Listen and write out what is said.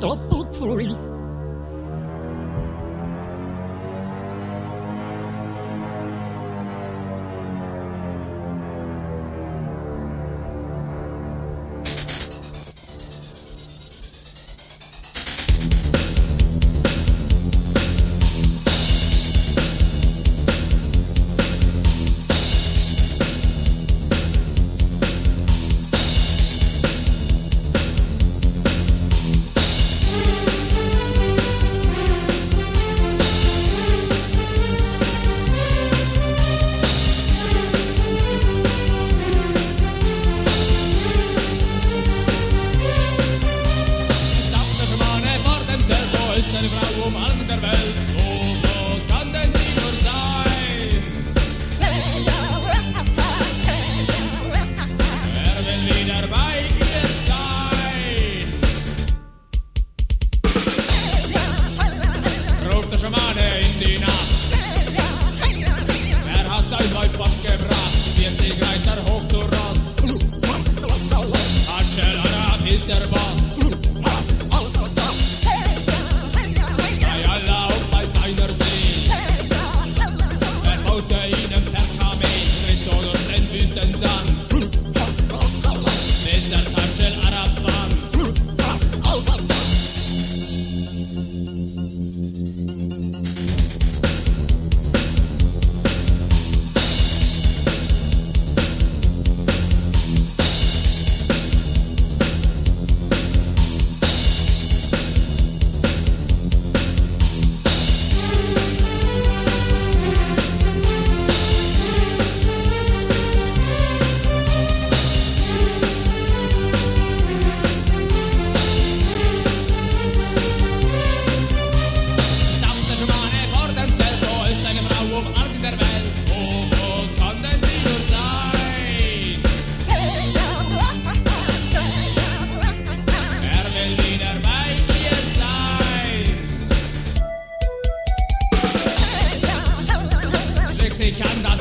Topuk furi, der blauer Mann der Welt. distance. Kann da